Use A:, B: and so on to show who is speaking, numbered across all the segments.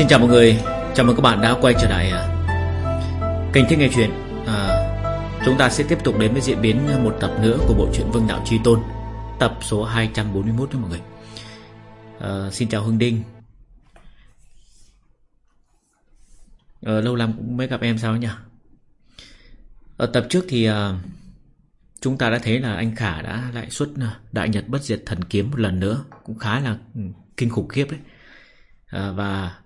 A: Xin chào mọi người, chào mừng các bạn đã quay trở lại à, kênh Thích Nghe Chuyện. À, Chúng ta sẽ tiếp tục đến với diễn biến một tập nữa của bộ truyện Vương Đạo Chi Tôn Tập số 241 đó mọi người. À, Xin chào Hưng Đinh. À, Lâu lắm cũng mới gặp em sao nhỉ? Ở tập trước thì à, Chúng ta đã thấy là anh Khả đã lại xuất à, Đại Nhật Bất Diệt Thần Kiếm một lần nữa Cũng khá là ừ, kinh khủng khiếp đấy. À, Và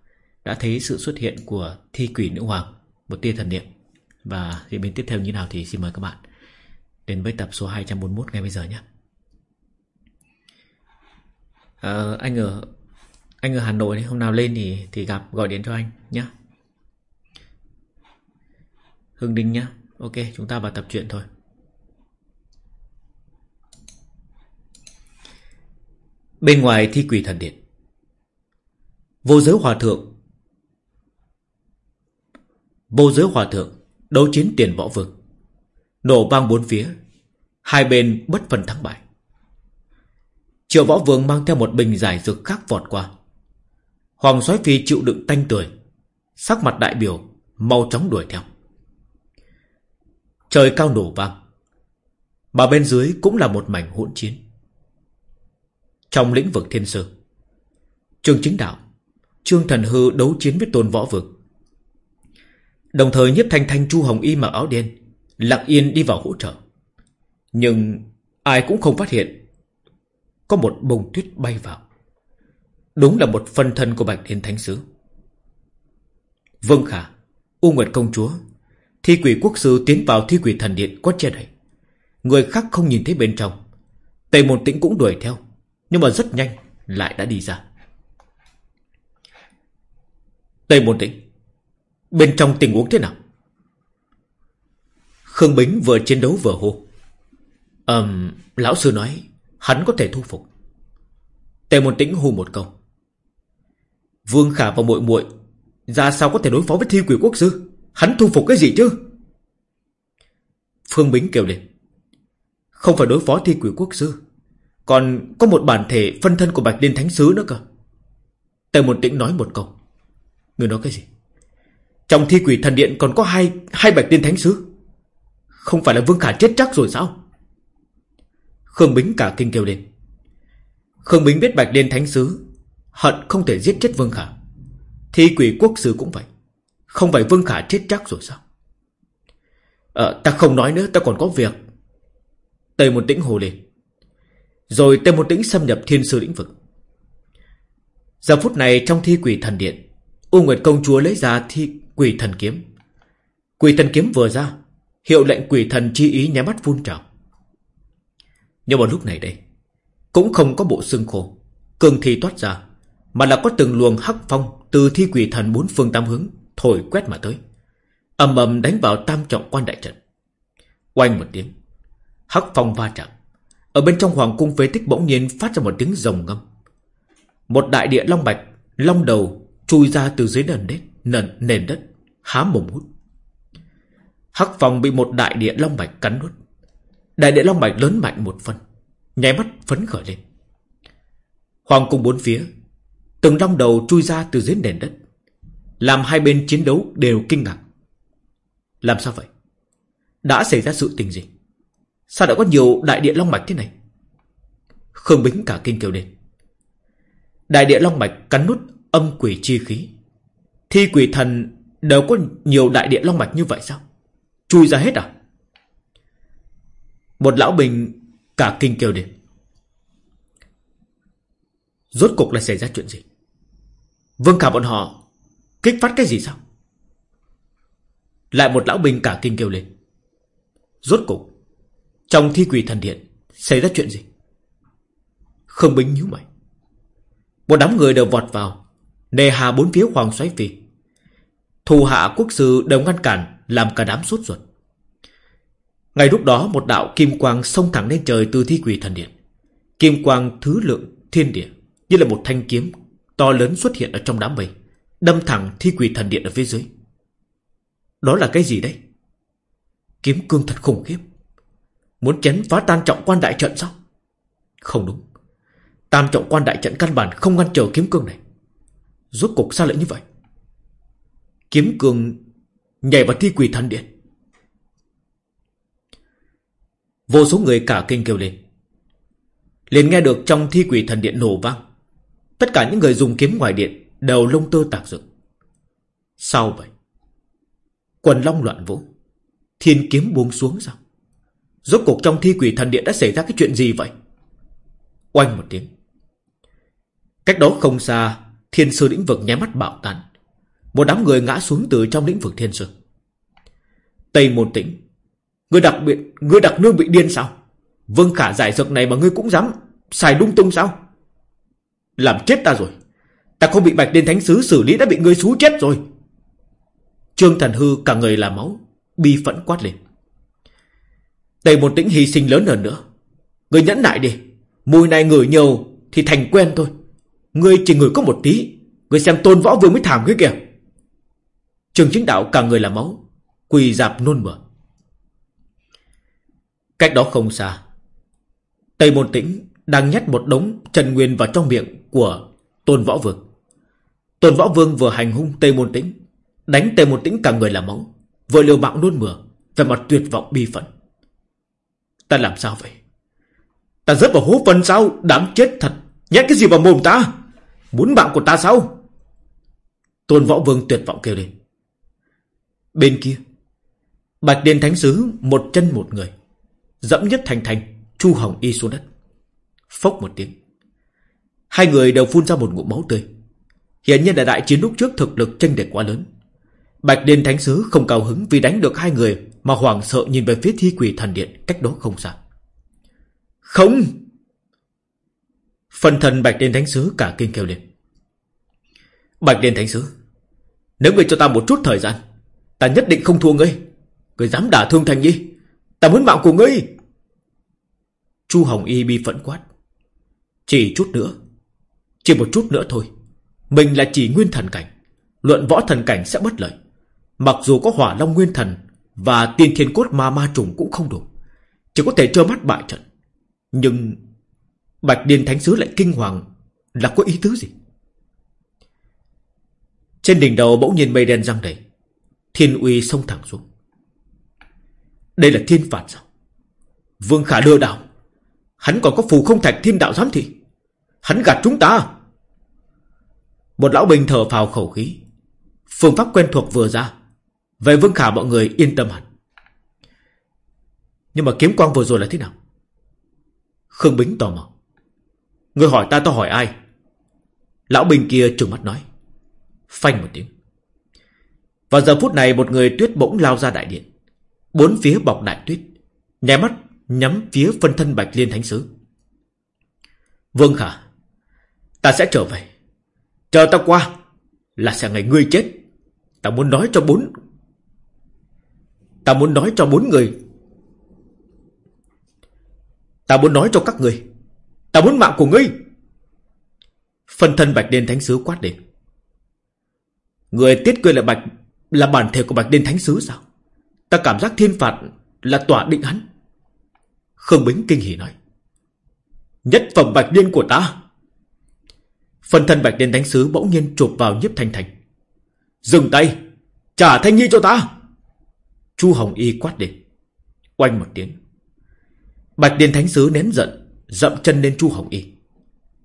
A: đã thấy sự xuất hiện của thi quỷ nữ hoàng, một tia thần niệm. Và diễn biến tiếp theo như nào thì xin mời các bạn đến với tập số 241 ngay bây giờ nhé. À, anh ở anh ở Hà Nội hôm nào lên thì thì gặp gọi điện cho anh nhé. Hưng Đinh nhé. Ok, chúng ta vào tập truyện thôi. Bên ngoài thi quỷ thần điện Vô giới hòa thượng Vô giới hòa thượng, Đấu chiến tiền võ vương. Nổ vang bốn phía, Hai bên bất phần thắng bại. Triệu võ vương mang theo một bình giải dược khác vọt qua. Hoàng soái phi chịu đựng tanh tuổi Sắc mặt đại biểu, Mau chóng đuổi theo. Trời cao nổ vang, Mà bên dưới cũng là một mảnh hỗn chiến. Trong lĩnh vực thiên sư, Trương chính đạo, Trương thần hư đấu chiến với tôn võ vực Đồng thời nhiếp thanh thanh, chu hồng y mặc áo đen Lặng yên đi vào hỗ trợ. Nhưng ai cũng không phát hiện, Có một bông tuyết bay vào. Đúng là một phân thân của Bạch Thiên Thánh Sứ. Vương Khả, U Nguyệt Công Chúa, Thi quỷ quốc sư tiến vào thi quỷ thần điện có che đậy. Người khác không nhìn thấy bên trong. Tây Môn Tĩnh cũng đuổi theo, Nhưng mà rất nhanh lại đã đi ra. Tây Môn Tĩnh Bên trong tình huống thế nào? Khương Bính vừa chiến đấu vừa hô. Ờm, Lão sư nói Hắn có thể thu phục. Tề Môn Tĩnh hù một câu. Vương Khả và muội muội, Ra sao có thể đối phó với thi quỷ quốc sư? Hắn thu phục cái gì chứ? Phương Bính kêu lên. Không phải đối phó thi quỷ quốc sư, Còn có một bản thể phân thân của Bạch Liên Thánh Sứ nữa cơ. Tề Môn Tĩnh nói một câu. Người nói cái gì? Trong thi quỷ thần điện còn có hai hai bạch tiên thánh sứ. Không phải là Vương Khả chết chắc rồi sao? Khương Bính cả kinh kêu lên. Khương Bính biết bạch liên thánh sứ Hận không thể giết chết Vương Khả. Thi quỷ quốc sứ cũng vậy. Không phải Vương Khả chết chắc rồi sao? À, ta không nói nữa ta còn có việc. Tây một tĩnh hồ lên. Rồi Tây một tĩnh xâm nhập thiên sư lĩnh vực. Giờ phút này trong thi quỷ thần điện U Nguyệt công chúa lấy ra thi Quỷ thần kiếm. Quỷ thần kiếm vừa ra, Hiệu lệnh quỷ thần chi ý nháy mắt phun trào. Nhưng mà lúc này đây, Cũng không có bộ xương khô, Cường thi toát ra, Mà là có từng luồng hắc phong Từ thi quỷ thần bốn phương tam hướng Thổi quét mà tới, ầm ầm đánh vào tam trọng quan đại trận. Oanh một tiếng, Hắc phong va chạm. Ở bên trong hoàng cung phế tích bỗng nhiên phát ra một tiếng rồng ngâm. Một đại địa long bạch, Long đầu chui ra từ dưới nền đất nền, nền đất, há mồm hút. Hắc phòng bị một đại địa long mạch cắn nuốt. Đại địa long mạch lớn mạnh một phần nháy mắt phấn khởi lên. Hoàng cung bốn phía, từng long đầu chui ra từ dưới nền đất, làm hai bên chiến đấu đều kinh ngạc. Làm sao vậy? Đã xảy ra sự tình gì? Sao đã có nhiều đại địa long mạch thế này? Khương Bính cả kinh kêu lên. Đại địa long mạch cắn nút âm quỷ chi khí, Thi quỷ thần đều có nhiều đại địa long mạch như vậy sao? Chui ra hết à? Một lão bình cả kinh kêu đến. Rốt cục là xảy ra chuyện gì? Vương cả bọn họ kích phát cái gì sao? Lại một lão bình cả kinh kêu lên. Rốt cục, trong thi quỷ thần điện xảy ra chuyện gì? Không bính nhíu mày. Một đám người đều vọt vào, nề hà bốn phía hoàng xoáy phi. Thù hạ quốc sư đều ngăn cản Làm cả đám sốt ruột. Ngay lúc đó, một đạo kim quang Xông thẳng lên trời từ thi quỷ thần điện. Kim quang thứ lượng thiên địa, Như là một thanh kiếm To lớn xuất hiện ở trong đám mây, Đâm thẳng thi quỷ thần điện ở phía dưới. Đó là cái gì đấy Kiếm cương thật khủng khiếp. Muốn chấn phá tan trọng quan đại trận sao? Không đúng. Tam trọng quan đại trận căn bản không ngăn trở kiếm cương này. Rốt cục sao lại như vậy Kiếm cường nhảy vào thi quỷ thần điện. Vô số người cả kinh kêu lên. liền nghe được trong thi quỷ thần điện nổ vang. Tất cả những người dùng kiếm ngoài điện đều lông tơ tạc dựng. Sao vậy? Quần long loạn vũ. Thiên kiếm buông xuống sao? Rốt cuộc trong thi quỷ thần điện đã xảy ra cái chuyện gì vậy? Oanh một tiếng. Cách đó không xa, thiên sư lĩnh vực nháy mắt bạo tàn. Một đám người ngã xuống từ trong lĩnh vực thiên sư. Tây môn tĩnh. Người đặc biệt, người đặc nương bị điên sao? Vương khả giải dược này mà ngươi cũng dám xài lung tung sao? Làm chết ta rồi. Ta không bị bạch đền thánh sứ xử lý đã bị ngươi xú chết rồi. Trương thần hư cả người là máu, bi phẫn quát lên. Tây môn tĩnh hy sinh lớn hơn nữa. Người nhẫn nại đi. Mùi này ngửi nhiều thì thành quen thôi. Ngươi chỉ ngửi có một tí. Ngươi xem tôn võ vương mới thảm cái kìa. Trường chính đạo cả người là máu. Quỳ dạp nôn mửa. Cách đó không xa. Tây môn tĩnh đang nhét một đống trần nguyên vào trong miệng của tôn võ vương. Tôn võ vương vừa hành hung Tây môn tĩnh. Đánh Tây môn tĩnh cả người là máu. Vừa liều mạng nôn mửa. Về mặt tuyệt vọng bi phận. Ta làm sao vậy? Ta rớt vào hố phân sao? Đáng chết thật. Nhét cái gì vào mồm ta? Muốn mạng của ta sao? Tôn Võ Vương tuyệt vọng kêu lên. Bên kia, Bạch Điền Thánh Sứ một chân một người. Dẫm nhất thành thành, Chu Hồng y xuống đất. Phốc một tiếng. Hai người đều phun ra một ngụm máu tươi. Hiện nhiên là đại chiến lúc trước thực lực tranh địch quá lớn. Bạch Điền Thánh Sứ không cao hứng vì đánh được hai người mà hoảng sợ nhìn về phía thi quỷ thần điện cách đó không xa. Không! Phần thần Bạch Điền Thánh Sứ cả kinh kêu lên. Bạch Điền Thánh Sứ, nếu ngươi cho ta một chút thời gian, ta nhất định không thua ngươi. Ngươi dám đả thương Thành Nhi, ta muốn mạng của ngươi. Chu Hồng Y bi phẫn quát. Chỉ chút nữa, chỉ một chút nữa thôi. Mình là chỉ nguyên thần cảnh, luận võ thần cảnh sẽ bất lợi. Mặc dù có hỏa long nguyên thần và tiên thiên cốt ma ma trùng cũng không đủ. Chỉ có thể trơ mắt bại trận. Nhưng Bạch Điền Thánh Sứ lại kinh hoàng. Là có ý tứ gì? Trên đỉnh đầu bỗng nhiên mây đen răng đầy. Thiên uy sông thẳng xuống. Đây là thiên phạt sao? Vương Khả lừa đảo. Hắn còn có phù không thạch thiên đạo giám thị. Hắn gạt chúng ta. Một lão bình thở phào khẩu khí. Phương pháp quen thuộc vừa ra. Về Vương Khả mọi người yên tâm hẳn. Nhưng mà kiếm quang vừa rồi là thế nào? Khương Bính tò mò. Người hỏi ta tao hỏi ai? Lão binh kia trừng mắt nói. Phanh một tiếng. Vào giờ phút này một người tuyết bỗng lao ra đại điện. Bốn phía bọc đại tuyết. Nhé mắt nhắm phía phân thân bạch liên thánh sứ. Vương Khả, Ta sẽ trở về. Chờ ta qua Là sẽ ngày ngươi chết. Ta muốn nói cho bốn Ta muốn nói cho bốn người. Ta muốn nói cho các người. Ta muốn mạng của ngươi. Phân thân Bạch đen Thánh Sứ quát lên Người tiết quyền là Bạch, Là bản thể của Bạch đen Thánh Sứ sao? Ta cảm giác thiên phạt Là tỏa định hắn. Khương Bính kinh hỉ nói. Nhất phẩm Bạch đen của ta. Phân thân Bạch đen Thánh Sứ bỗng nhiên chụp vào nhiếp thanh thành. Dừng tay, Trả thanh nhi cho ta. Chu Hồng Y quát lên Oanh một tiếng. Bạch Điền Thánh Sứ nén giận. Dậm chân lên Chu Hồng Y.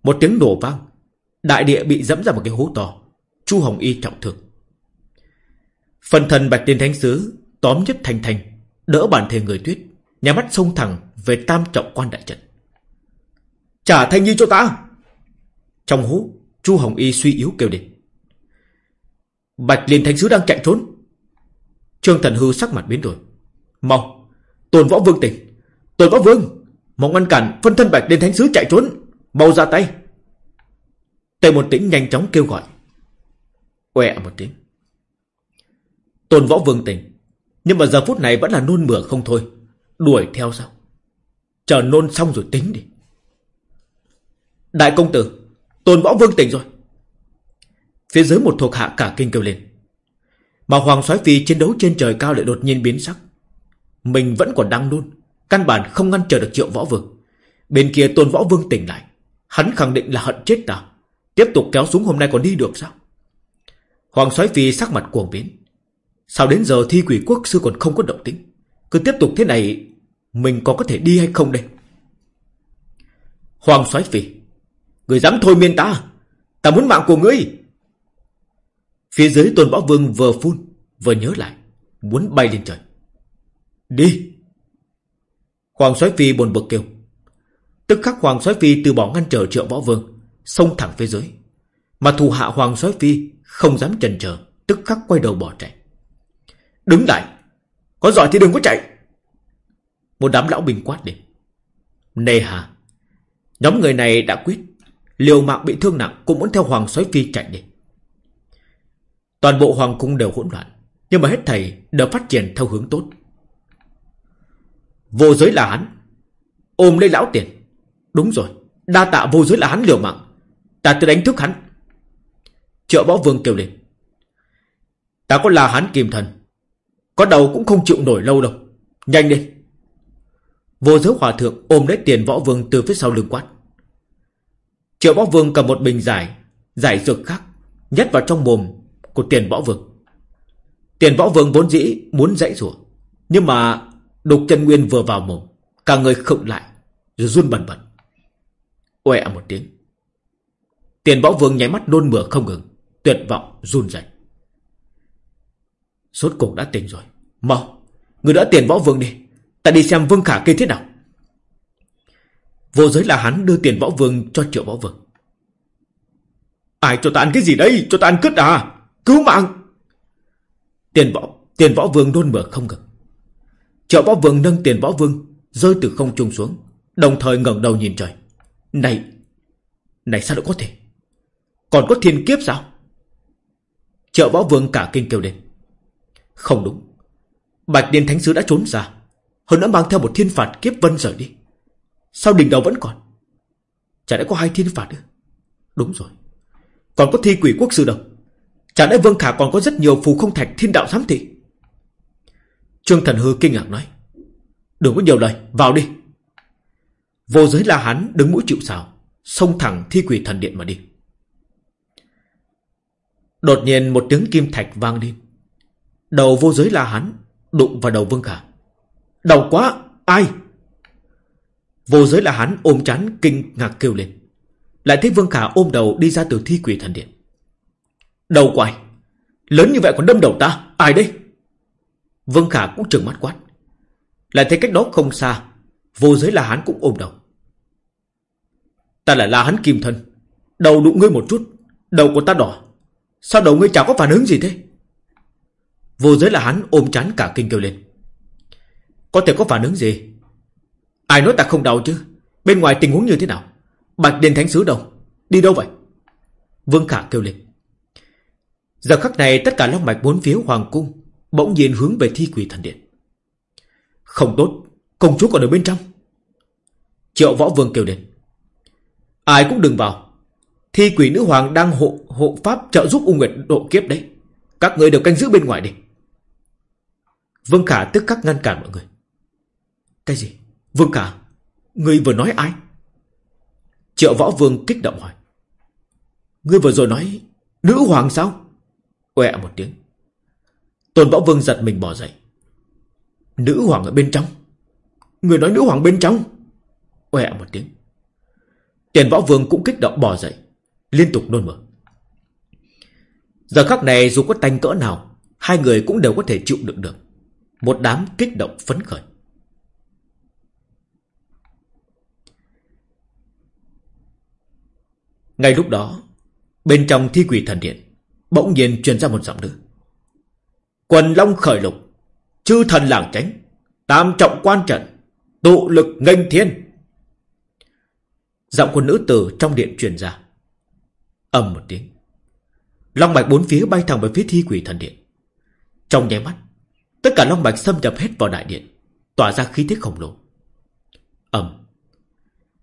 A: Một tiếng nổ vang, Đại địa bị dẫm ra một cái hố to, Chu Hồng Y trọng thương. Phần thần Bạch Tiên Thánh Sứ Tóm nhất thành thành, Đỡ bản thể người tuyết, Nhà mắt sông thẳng về tam trọng quan đại trận. Trả Thanh Nhi cho ta! Trong hố, Chu Hồng Y suy yếu kêu lên. Bạch Liên Thánh Sứ đang chạy trốn. Trương Thần Hư sắc mặt biến đổi. Mau, Tôn Võ Vương tỉnh. Tôn Võ Vương! Mong ngăn cản phân thân bạch đến thánh sứ chạy trốn Mau ra tay. Tề một tĩnh nhanh chóng kêu gọi. Quẹ một tiếng. Tôn Võ Vương tỉnh, Nhưng mà giờ phút này vẫn là nôn mửa không thôi, Đuổi theo sao Chờ nôn xong rồi tính đi. Đại công tử, Tôn Võ Vương tỉnh rồi. Phía dưới một thuộc hạ cả kinh kêu lên. Mà Hoàng soái Phi chiến đấu trên trời cao lại đột nhiên biến sắc. Mình vẫn còn đang nôn. Căn bản không ngăn trở được triệu võ vương. Bên kia tôn võ vương tỉnh lại. Hắn khẳng định là hận chết ta. Tiếp tục kéo xuống hôm nay còn đi được sao? Hoàng soái phi sắc mặt cuồng biến. Sao đến giờ thi quỷ quốc sư còn không có động tĩnh? Cứ tiếp tục thế này, Mình có có thể đi hay không đây? Hoàng soái phi, Người dám thôi miên ta? Ta muốn mạng của ngươi. Phía dưới tôn võ vương vừa phun, Vừa nhớ lại, Muốn bay lên trời. Đi. Hoàng soái phi buồn bực kêu. Tức khắc Hoàng soái phi từ bỏ ngăn trở triệu võ vương, Xông thẳng phía dưới. Mà thủ hạ Hoàng soái phi Không dám chần chờ, Tức khắc quay đầu bỏ chạy. Đứng lại, Có giỏi thì đừng có chạy. Một đám lão bình quát đi Nê hà, Nhóm người này đã quyết, Liều mạng bị thương nặng cũng muốn theo Hoàng soái phi chạy đi. Toàn bộ Hoàng cung đều hỗn loạn, Nhưng mà hết thầy đều phát triển theo hướng tốt. Vô giới là hắn. Ôm lấy lão tiền. Đúng rồi, Đa tạ vô giới là hắn liều mạng. Ta tự đánh thức hắn. Triệu võ vương kêu lên. Ta có là hắn kim thần, Có đầu cũng không chịu nổi lâu đâu. Nhanh đi Vô giới hòa thượng ôm lấy tiền võ vương từ phía sau lưng quát. Triệu võ vương cầm một bình giải Giải dược khác, Nhét vào trong mồm của tiền võ vương. Tiền võ vương vốn dĩ muốn dãy rủa, Nhưng mà Đục chân nguyên vừa vào mồm, Cả người khựng lại, Rồi run bần bật. Oe một tiếng. Tiền võ vương nháy mắt nôn mửa không ngừng, Tuyệt vọng, run rẩy. Suốt cuộc đã tỉnh rồi. Mau, Người đỡ tiền võ vương đi. Ta đi xem vương khả kia thế nào. Vô giới là hắn đưa tiền võ vương cho triệu võ vương. Ai cho ta ăn cái gì đây? Cho ta ăn cứt à? Cứu mạng! Tiền võ Tiền võ vương nôn mửa không ngừng. Triệu võ vương nâng tiền võ vương, Rơi từ không trung xuống, Đồng thời ngẩng đầu nhìn trời. Này Này sao lại có thể? Còn có thiên kiếp sao? Triệu võ vương cả kinh kêu lên. Không đúng. Bạch Điên Thánh Sứ đã trốn ra. Hơn đã mang theo một thiên phạt kiếp vân rời đi. Sao đỉnh đầu vẫn còn? Chả đã có hai thiên phạt nữa? Đúng rồi. Còn có thi quỷ quốc sư đâu? Chả lẽ Vương Khả còn có rất nhiều phù không thạch thiên đạo giám thị? Trương Thần Hư kinh ngạc nói Đừng có nhiều lời, vào đi. Vô giới là hắn đứng mũi chịu sào Xông thẳng thi quỷ thần điện mà đi. Đột nhiên một tiếng kim thạch vang lên. Đầu vô giới là hắn Đụng vào đầu Vương Khả. Đau quá, ai? Vô giới là hắn ôm chán kinh ngạc kêu lên. Lại thấy Vương Khả ôm đầu đi ra từ thi quỷ thần điện. Đầu quài Lớn như vậy còn đâm đầu ta Ai đây Vương Khả cũng trừng mắt quát. Lại thấy cách đó không xa, Vô giới là hắn cũng ôm đầu. Ta là la hắn kim thân, Đầu đụng ngươi một chút, Đầu của ta đỏ. Sao đầu ngươi chẳng có phản ứng gì thế? Vô giới là hắn ôm chán cả kinh kêu lên. Có thể có phản ứng gì? Ai nói ta không đau chứ? Bên ngoài tình huống như thế nào? Bạch Đền Thánh Sứ đâu? Đi đâu vậy? Vương Khả kêu lên. Giờ khắc này tất cả long mạch bốn phía hoàng cung Bỗng nhiên hướng về thi quỷ thần điện. Không tốt, Công chúa còn ở bên trong. Triệu võ vương kêu đến Ai cũng đừng vào. Thi quỷ nữ hoàng đang hộ hộ pháp trợ giúp U Nguyệt độ kiếp đấy. Các người đều canh giữ bên ngoài đi. Vương Khả tức khắc ngăn cản mọi người. Cái gì? Vương Khả Ngươi vừa nói ai? Triệu võ vương kích động hỏi. Ngươi vừa rồi nói Nữ hoàng sao? Quẹ một tiếng. Tôn võ vương giật mình bỏ dậy. Nữ hoàng ở bên trong. Người nói nữ hoàng bên trong. Quẹ một tiếng. Tiền võ vương cũng kích động bỏ dậy, Liên tục nôn mửa. Giờ khắc này dù có tanh cỡ nào, Hai người cũng đều có thể chịu đựng được. Một đám kích động phấn khởi. Ngay lúc đó, Bên trong thi quỷ thần điện, Bỗng nhiên truyền ra một giọng nữ. Quần long khởi lục, Chư thần làng tránh, Tam trọng quan trận, Tụ lực nghênh thiên. Giọng của nữ tử trong điện truyền ra. Ầm một tiếng. Long mạch bốn phía bay thẳng về phía thi quỷ thần điện. Trong nháy mắt, Tất cả long mạch xâm nhập hết vào đại điện, Tỏa ra khí thế khổng lồ. Ầm.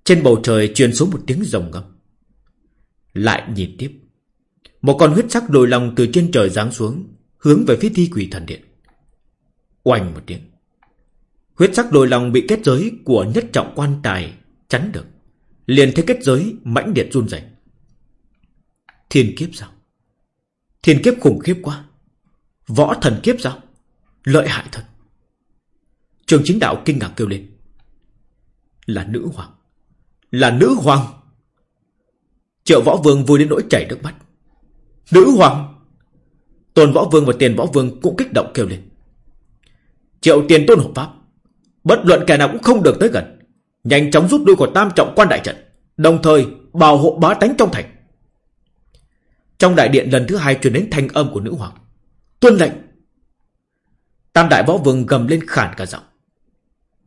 A: Trên bầu trời truyền xuống một tiếng rồng ngâm. Lại nhìn tiếp, Một con huyết sắc đồi lòng từ trên trời giáng xuống Hướng về phía thi quỷ thần điện. Oanh một tiếng. Huyết sắc đồi lòng bị kết giới Của nhất trọng quan tài chắn được. Liền thấy kết giới mãnh điện run rẩy. Thiên kiếp sao? Thiên kiếp khủng khiếp quá. Võ thần kiếp sao? Lợi hại thật. Trường chính đạo kinh ngạc kêu lên. Là nữ hoàng. Là nữ hoàng. Triệu võ vương vui đến nỗi chảy nước mắt. Nữ hoàng! Tôn võ vương và tiền võ vương cũng kích động kêu lên. Triệu tiền tôn hộ pháp, Bất luận kẻ nào cũng không được tới gần. Nhanh chóng rút lui của tam trọng quan đại trận, Đồng thời bảo hộ bá tánh trong thành. Trong đại điện lần thứ hai truyền đến thanh âm của nữ hoàng. Tuân lệnh. Tam đại võ vương gầm lên khản cả giọng.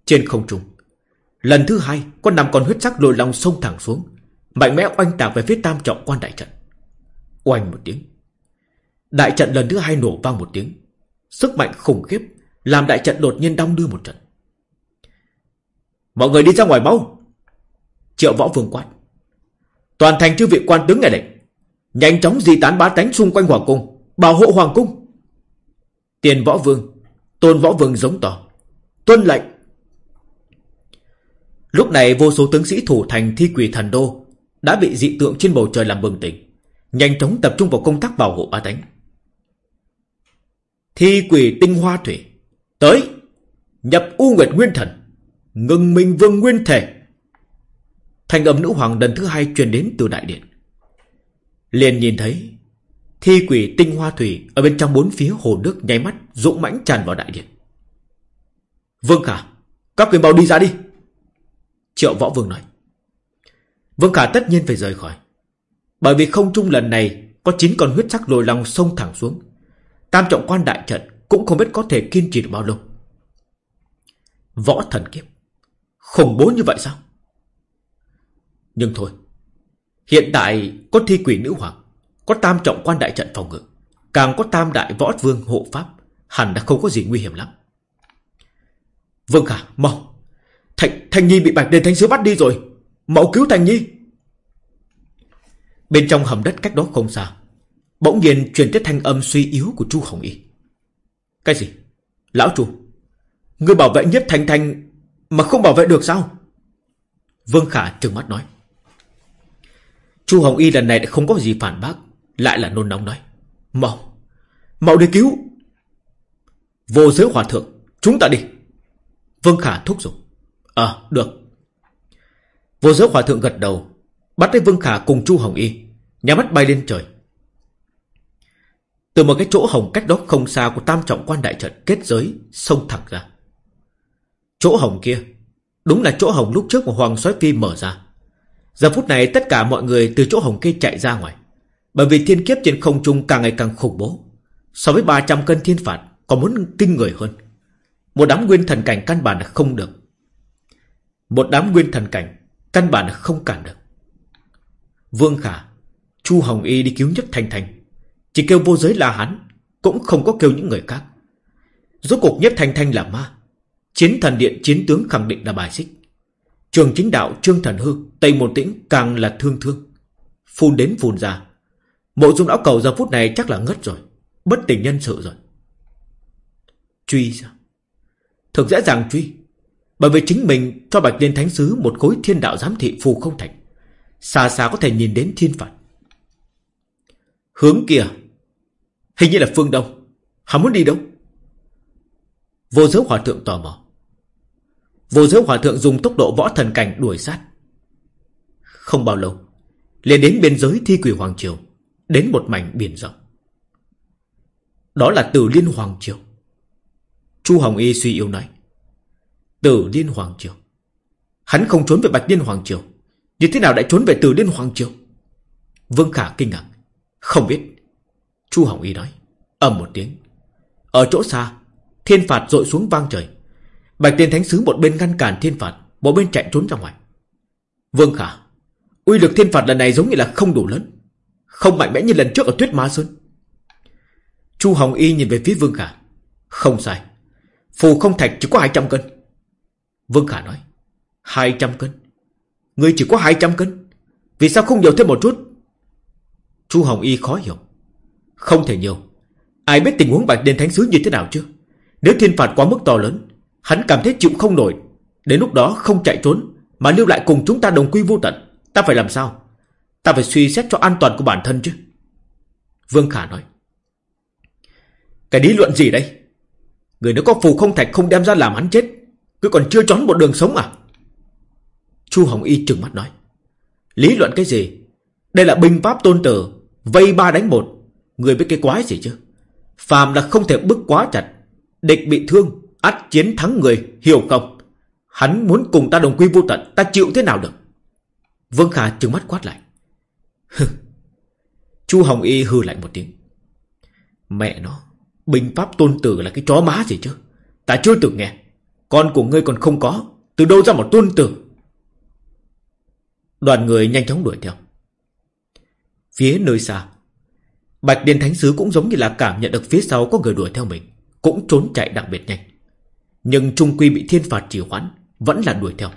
A: Trên không trung, Lần thứ hai Có năm con huyết sắc lồi lòng sông thẳng xuống, Mạnh mẽ oanh tạc về phía tam trọng quan đại trận. Oanh một tiếng Đại trận lần thứ hai nổ vang một tiếng. Sức mạnh khủng khiếp, Làm đại trận đột nhiên đong đưa một trận. Mọi người đi ra ngoài mau. Triệu võ vương quát. Toàn thành chư vị quan tướng nghe lệnh Nhanh chóng di tán bá tánh xung quanh hoàng cung, Bảo hộ hoàng cung. Tiền võ vương, Tôn võ vương giống to. Tuân lệnh. Lúc này vô số tướng sĩ thủ thành thi quỷ thần đô Đã bị dị tượng trên bầu trời làm bừng tỉnh, Nhanh chóng tập trung vào công tác bảo hộ bá tánh. Thi quỷ tinh hoa thủy. Tới, Nhập U Nguyệt Nguyên Thần Ngừng minh vương nguyên thể. Thành âm nữ hoàng lần thứ hai truyền đến từ đại điện. Liền nhìn thấy Thi quỷ tinh hoa thủy Ở bên trong bốn phía hồ nước nháy mắt, Dũng mãnh tràn vào đại điện. Vương Khả, Các người mau đi ra đi. Triệu võ vương nói. Vương Khả tất nhiên phải rời khỏi, Bởi vì không trung lần này Có chín con huyết sắc lồi lòng sông thẳng xuống. Tam trọng quan đại trận Cũng không biết có thể kiên trì được bao lâu. Võ thần kiếp Khủng bố như vậy sao? Nhưng thôi Hiện tại có thi quỷ nữ hoàng Có tam trọng quan đại trận phòng ngự Càng có tam đại võ vương hộ pháp Hẳn đã không có gì nguy hiểm lắm. Vương Khả mau Thành, Thành Nhi bị Bạch Đền Thánh Sứ bắt đi rồi Mẫu cứu Thành Nhi. Bên trong hầm đất cách đó không xa Bỗng nhiên truyền tới thanh âm suy yếu của Chu Hồng Y. Cái gì? Lão Chu, Người bảo vệ nhất Thành Thành Mà không bảo vệ được sao? Vương Khả trừng mắt nói. Chu Hồng Y lần này không có gì phản bác, Lại là nôn nóng nói. Mau Mau đi cứu. Vô giới hòa thượng, Chúng ta đi. Vương Khả thúc giục. Ờ được. Vô giới hòa thượng gật đầu, Bắt lấy Vương Khả cùng Chu Hồng Y Nhà mắt bay lên trời. Từ một cái chỗ hồng cách đó không xa Của tam trọng quan đại trận kết giới, Xông thẳng ra. Chỗ hồng kia, Đúng là chỗ hồng lúc trước mà Hoàng soái Phi mở ra. Giờ phút này tất cả mọi người từ chỗ hồng kia chạy ra ngoài. Bởi vì thiên kiếp trên không trung càng ngày càng khủng bố. So với 300 cân thiên phạt, Còn muốn kinh người hơn. Một đám nguyên thần cảnh căn bản là không được. Một đám nguyên thần cảnh Căn bản là không cản được. Vương Khả, Chu Hồng Y đi cứu nhất Thành Thành. Chỉ kêu vô giới là hắn, Cũng không có kêu những người khác. Rốt cuộc nhất thanh thanh là ma. Chiến thần điện chiến tướng khẳng định là bài xích. Trường chính đạo Trương Thần Hư, Tây Môn Tĩnh càng là thương thương. Phun đến phun ra. Mộ dung lão cầu giờ phút này chắc là ngất rồi, Bất tỉnh nhân sự rồi. Truy sao Thực dễ dàng truy, Bởi vì chính mình cho Bạch Liên Thánh Sứ Một khối thiên đạo giám thị phù không thành. Xa xa có thể nhìn đến thiên phạt. Hướng kia Hình như là phương đông. Hắn muốn đi đâu? Vô giới hòa thượng tò mò. Vô giới hòa thượng dùng tốc độ võ thần cảnh đuổi sát. Không bao lâu, liền đến biên giới thi quỷ Hoàng Triều, Đến một mảnh biển rộng. Đó là Tử Liên Hoàng Triều. Chu Hồng Y suy yếu nói, Tử Liên Hoàng Triều? Hắn không trốn về Bạch Liên Hoàng Triều. Như thế nào đã trốn về Tử Liên Hoàng Triều? Vương Khả kinh ngạc, Không biết. Chu Hồng Y nói, ầm một tiếng. Ở chỗ xa, Thiên phạt rội xuống vang trời. Bạch tiên thánh sứ một bên ngăn cản thiên phạt, Một bên chạy trốn ra ngoài. Vương Khả, Uy lực thiên phạt lần này giống như là không đủ lớn, Không mạnh mẽ như lần trước ở tuyết ma sơn. Chu Hồng Y nhìn về phía Vương Khả, Không sai, Phù không thạch chỉ có 200 cân. Vương Khả nói 200 cân? Ngươi chỉ có 200 cân, Vì sao không nhiều thêm một chút? Chu Hồng Y khó hiểu. Không thể nhiều Ai biết tình huống Bạch Đền Thánh Sứ như thế nào chứ? Nếu thiên phạt quá mức to lớn, Hắn cảm thấy chịu không nổi. Đến lúc đó không chạy trốn, Mà lưu lại cùng chúng ta đồng quy vô tận. Ta phải làm sao? Ta phải suy xét cho an toàn của bản thân chứ. Vương Khả nói. Cái lý luận gì đây? Người nếu có phù không thạch không đem ra làm hắn chết, Cứ còn chưa trốn một đường sống à? Chu Hồng Y trừng mắt nói. Lý luận cái gì? Đây là binh pháp tôn tử, Vây ba đánh một. Người biết cái quái gì chứ? Phàm là không thể bước quá chặt Địch bị thương ắt chiến thắng người, Hiểu không? Hắn muốn cùng ta đồng quy vô tận, Ta chịu thế nào được? Vương Khả trừng mắt quát lại. Chu Hồng Y hư lạnh một tiếng. Mẹ nó bình pháp tôn tử là cái chó má gì chứ? Ta chưa từng nghe. Con của ngươi còn không có, Từ đâu ra một tôn tử? Đoàn người nhanh chóng đuổi theo. Phía nơi xa Bạch Điên Thánh Sứ cũng giống như là cảm nhận được phía sau có người đuổi theo mình, Cũng trốn chạy đặc biệt nhanh. Nhưng trung quy bị thiên phạt trì hoãn, Vẫn là đuổi theo.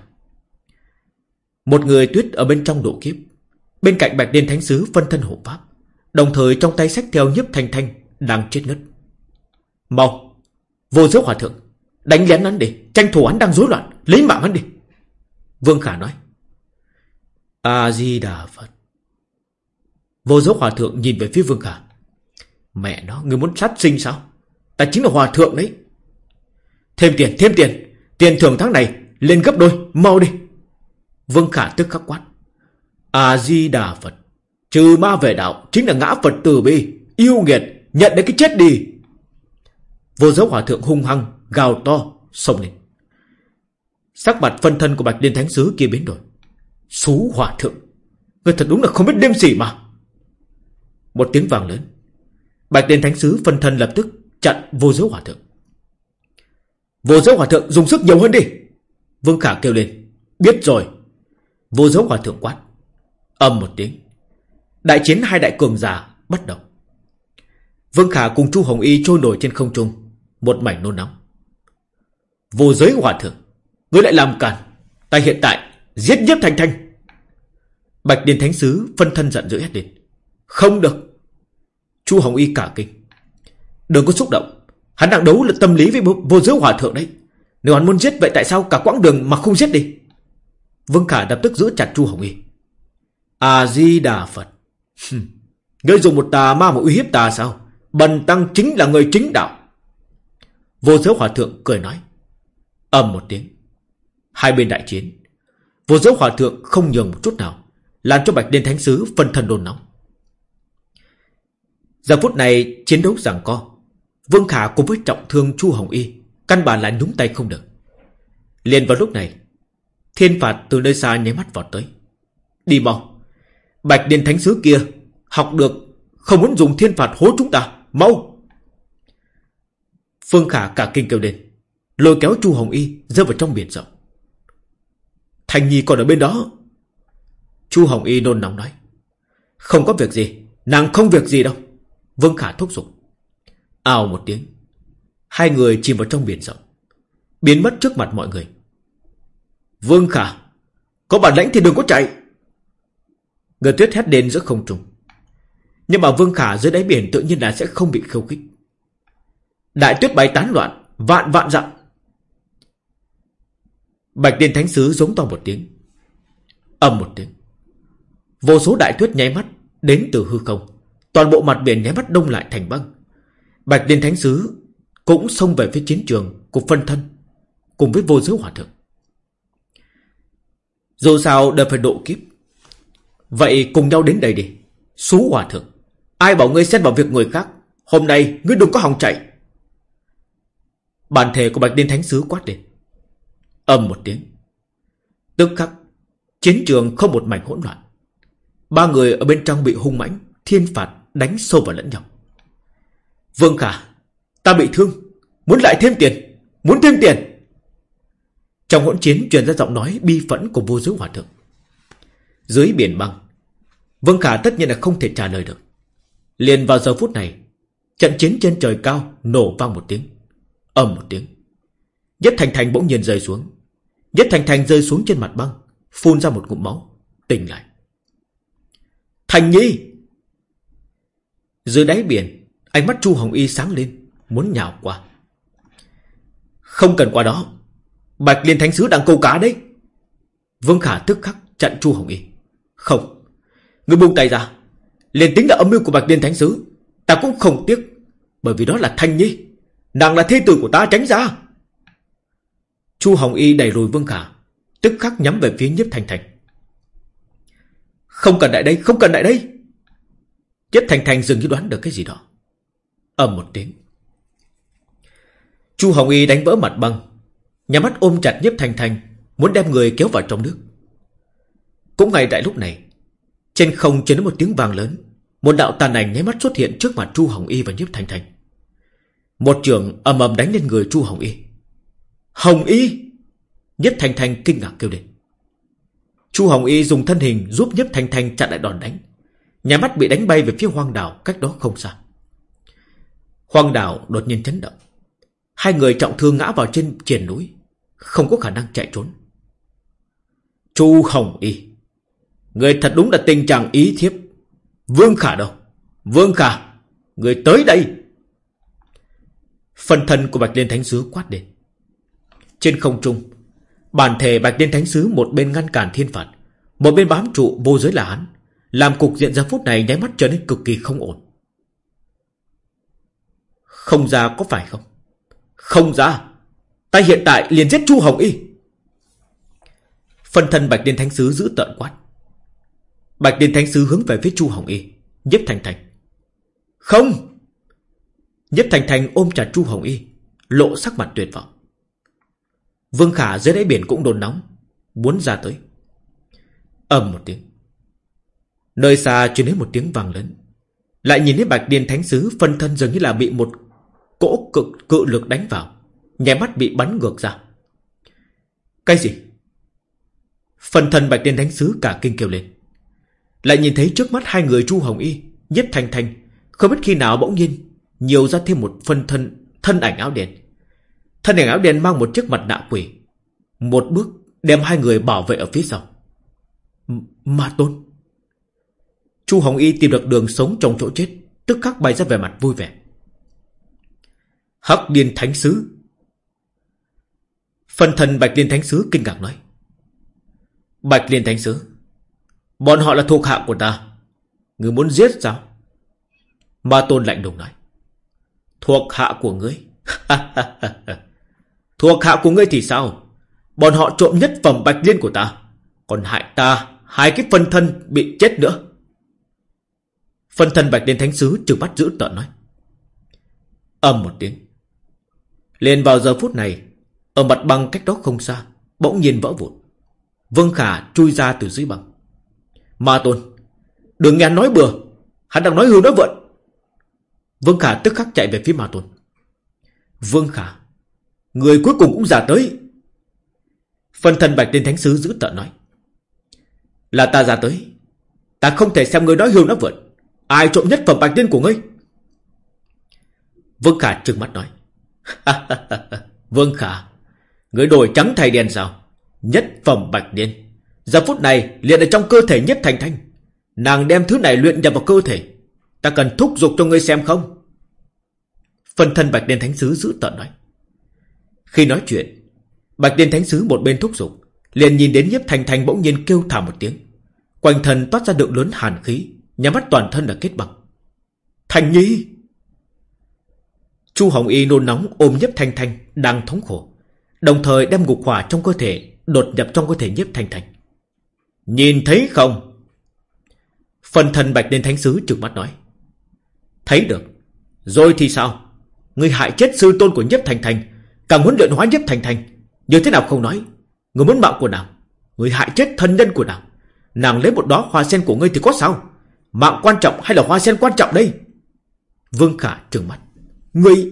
A: Một người tuyết ở bên trong độ kiếp, Bên cạnh Bạch Điên Thánh Sứ phân thân hộ pháp, Đồng thời trong tay sách theo nhấp thanh thanh Đang chết ngất. Mau, Vô giới hòa thượng, Đánh lén hắn đi, Tranh thủ hắn đang rối loạn, Lấy mạng hắn đi. Vương Khả nói A-di-đà Phật Vô giới hòa thượng nhìn về phía Vương Khả Mẹ nó, Người muốn sát sinh sao? Ta chính là hòa thượng đấy. Thêm tiền thêm tiền. Tiền thưởng tháng này, lên gấp đôi, Mau đi. Vương Khả tức khắc quát. A-di-đà Phật. Trừ ma về đạo, Chính là ngã Phật từ bi, Yêu nghiệt, Nhận đến cái chết đi. Vô giới hòa thượng hung hăng, Gào to sông lên. Sắc mặt phân thân của Bạch Liên Thánh Sứ kia biến đổi. Xú hòa thượng, Người thật đúng là không biết đêm gì mà. Một tiếng vàng lớn. Bạch Liên Thánh Sứ phân thân lập tức Chặn vô giới hòa thượng. Vô giới hòa thượng dùng sức nhiều hơn đi. Vương Khả kêu lên, Biết rồi. Vô giới hòa thượng quát. Âm một tiếng, Đại chiến hai đại cường giả bắt đầu Vương Khả cùng Chu Hồng Y trôi nổi trên không trung, Một mảnh nôn nóng. Vô giới hòa thượng Ngươi lại làm cản Ta hiện tại giết nhất thành thanh Bạch Điền Thánh Sứ phân thân giận dữ hét lên. Không được. Chu Hồng Y cả kinh. Đừng có xúc động. Hắn đang đấu là tâm lý với vô giới hòa thượng đấy. Nếu hắn muốn giết, vậy tại sao cả quãng đường mà không giết đi? Vương Khả lập tức giữ chặt Chu Hồng Y. A-di-đà Phật. Ngươi dùng một tà ma mà uy hiếp ta sao? Bần tăng chính là người chính đạo. Vô giới hòa thượng cười nói. Ầm một tiếng. Hai bên đại chiến. Vô giới hòa thượng không nhường một chút nào, Làm cho Bạch Liên Thánh Sứ phân thân đồn nóng. Giờ phút này chiến đấu giằng co. Vương Khả cùng với trọng thương Chu Hồng Y, Căn bản là nhúng tay không được. Liền vào lúc này, Thiên phạt từ nơi xa nháy mắt vọt tới. Đi mau. Bạch Điền Thánh Sứ kia Học được Không muốn dùng thiên phạt hố chúng ta. Mau. Phương Khả cả kinh kêu lên, Lôi kéo Chu Hồng Y rơi vào trong biển rộng. Thành Nhi còn ở bên đó. Chu Hồng Y nôn nóng nói, Không có việc gì, Nàng không việc gì đâu. Vương Khả thúc giục. Ào một tiếng. Hai người chìm vào trong biển rộng. Biến mất trước mặt mọi người. Vương Khả, Có bản lãnh thì đừng có chạy. Người tuyết hét lên giữa không trung. Nhưng mà Vương Khả dưới đáy biển tự nhiên là sẽ không bị khiêu khích. Đại tuyết bay tán loạn, Vạn vạn dặm. Bạch Tiên Thánh Sứ giống to một tiếng. Ầm một tiếng. Vô số đại tuyết nháy mắt Đến từ hư không. Toàn bộ mặt biển nháy mắt đông lại thành băng. Bạch Liên Thánh Sứ Cũng xông về phía chiến trường Của phân thân, Cùng với vô giới hỏa thượng. Dù sao đều phải độ kiếp. Vậy cùng nhau đến đây đi, Xú hòa thượng. Ai bảo ngươi xen vào việc người khác? Hôm nay ngươi đừng có hòng chạy. Bản thể của Bạch Điên Thánh Sứ quát lên. Âm một tiếng. Tức khắc, Chiến trường không một mảnh hỗn loạn. Ba người ở bên trong bị hung mãnh, Thiên phạt đánh sâu vào lẫn nhau. Vương Khả, Ta bị thương, Muốn lại thêm tiền, Muốn thêm tiền. Trong hỗn chiến truyền ra giọng nói bi phẫn của vô giới hòa thượng. Dưới biển băng, Vương Khả tất nhiên là không thể trả lời được. Liền vào giờ phút này, Trận chiến trên trời cao nổ vang một tiếng, ầm một tiếng. Nhất Thành Thành bỗng nhiên rơi xuống. Nhất Thành Thành rơi xuống trên mặt băng, Phun ra một ngụm máu, Tỉnh lại. Thành Nhi! Dưới đáy biển, Ánh mắt Chu Hồng Y sáng lên, Muốn nhào qua. Không cần qua đó, Bạch Liên Thánh Sứ đang câu cá đấy. Vương Khả tức khắc chặn Chu Hồng Y. Không, Người buông tay ra. Liền tính là âm mưu của Bạch Liên Thánh Sứ, Ta cũng không tiếc, Bởi vì đó là Thanh Nhi. Nàng là thê tử của ta tránh ra. Chu Hồng Y đẩy lùi Vương Khả, Tức khắc nhắm về phía nhiếp Thanh thành. Không cần đại đây, Không cần đại đây. Nhiếp Thanh Thanh dường như đoán được cái gì đó. Ầm một tiếng. Chu Hồng Y đánh vỡ mặt băng. Nhà mắt ôm chặt nhiếp Thanh Thanh, Muốn đem người kéo vào trong nước. Cũng ngay tại lúc này, Trên không truyền đến một tiếng vàng lớn. Một đạo tàn ảnh nháy mắt xuất hiện trước mặt Chu Hồng Y và nhiếp Thanh Thanh. Một trường ầm ầm đánh lên người Chu Hồng Y. Hồng Y! Nhất Thanh Thanh kinh ngạc kêu lên. Chu Hồng Y dùng thân hình giúp Nhất Thanh Thanh chặn lại đòn đánh. Nhà mắt bị đánh bay về phía hoang đảo, Cách đó không xa. Hoang đảo đột nhiên chấn động. Hai người trọng thương ngã vào trên triển núi, Không có khả năng chạy trốn. Chu Hồng Y, Người thật đúng là tình trạng ý thiếp. Vương Khả đâu? Vương Khả, Người tới đây. Phần thân của Bạch Liên Thánh Sứ quát đến Trên không trung, Bản thể Bạch Liên Thánh Sứ một bên ngăn cản thiên phạt, Một bên bám trụ vô giới là hắn. Làm cục diện giờ phút này nháy mắt trở nên cực kỳ không ổn. Không ra có phải không? Không ra. Ta hiện tại liền giết Chu Hồng Y. Phân thân Bạch Liên Thánh Sứ giữ tợn quát. Bạch Liên Thánh Sứ hướng về phía Chu Hồng Y Nhếp Thành Thành. Không! Nhếp Thành Thành ôm chặt Chu Hồng Y, Lộ sắc mặt tuyệt vọng. Vương Khả dưới đáy biển cũng đồn nóng, Muốn ra tới. Ầm một tiếng. Nơi xa truyền đến một tiếng vang lớn Lại nhìn thấy Bạch Điên Thánh Sứ Phân thân dường như là bị một Cỗ cực cự lực đánh vào Nhé mắt bị bắn ngược ra Cái gì Phân thân Bạch Điên Thánh Sứ cả kinh kêu lên Lại nhìn thấy trước mắt hai người Chu Hồng Y, Nhất Thanh Thanh Không biết khi nào bỗng nhiên Nhiều ra thêm một phân thân Thân ảnh áo đen Thân ảnh áo đen mang một chiếc mặt nạ quỷ. Một bước đem hai người bảo vệ ở phía sau. Ma tôn. Chu Hồng Y tìm được đường sống trong chỗ chết. Tức khắc bay ra vẻ mặt vui vẻ. Hắc Điên Thánh Sứ. Phân thần Bạch Liên Thánh Sứ kinh ngạc nói. Bạch Liên Thánh Sứ. Bọn họ là thuộc hạ của ta. Người muốn giết sao? Ma Tôn lạnh lùng nói. Thuộc hạ của ngươi. Thuộc hạ của ngươi thì sao? Bọn họ trộm nhất phẩm bạch liên của ta. Còn hại ta, hai cái phân thân bị chết nữa. Phân thân bạch liên thánh sứ trừng mắt giữ tợn nói. Âm một tiếng. Liền vào giờ phút này, ở mặt băng cách đó không xa, bỗng nhiên vỡ vụn. Vương Khả chui ra từ dưới băng. Ma Tôn, đừng nghe nói bừa, hắn đang nói hưu nói vận. Vương Khả tức khắc chạy về phía Ma Tôn. Vương Khả, Người cuối cùng cũng giả tới Phân thân bạch Liên thánh sứ giữ tợn nói Là ta ra tới Ta không thể xem người nói hưu nói vượn Ai trộm nhất phẩm bạch tiên của ngươi? Vương Khả trừng mắt nói. Vương Khả ngươi đổi trắng thay đen sao? Nhất phẩm bạch liên. Giờ phút này liền ở trong cơ thể nhất thành thanh. Nàng đem thứ này luyện nhập vào cơ thể. Ta cần thúc giục cho ngươi xem không? Phần thân bạch đen thánh sứ giữ tợn nói. Khi nói chuyện, Bạch Liên Thánh Sứ một bên thúc giục, liền nhìn đến nhiếp thành thành bỗng nhiên kêu thảm một tiếng. Quanh thân toát ra lượng lớn hàn khí, nhắm mắt toàn thân là kết bằng. Thành nhi! Chu Hồng Y nôn nóng ôm nhấp thanh thanh đang thống khổ, đồng thời đem ngục hỏa trong cơ thể đột nhập trong cơ thể nhiếp thanh thanh. Nhìn thấy không? Phần thần Bạch Liên Thánh Sứ trừng mắt nói. Thấy được. Rồi thì sao? Người hại chết sư tôn của nhiếp thanh thanh Càng muốn luyện hóa nhất thanh thanh Như thế nào không nói Người muốn mạng của nàng Người hại chết thân nhân của nàng Nàng lấy một đó hoa sen của ngươi thì có sao Mạng quan trọng hay là hoa sen quan trọng đây? Vương Khả trừng mặt Ngươi!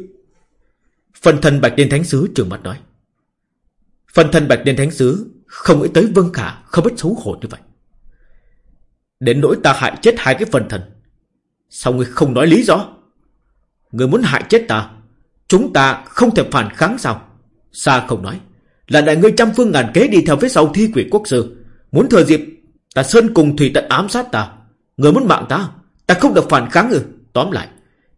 A: Phần thân Bạch Liên Thánh Sứ trừng mặt nói. Phần thân Bạch Liên Thánh Sứ Không nghĩ tới Vương Khả không biết xấu hổ như vậy. Đến nỗi ta hại chết hai cái phần thần, Sao ngươi không nói lý do? Ngươi muốn hại chết ta, Chúng ta không thể phản kháng sao? Sa không nói. Là đại ngươi trăm phương ngàn kế đi theo phía sau thi quỷ quốc sư, Muốn thừa dịp Ta sơn cùng thủy tận ám sát ta. Người muốn mạng ta? Ta không được phản kháng ư? Tóm lại,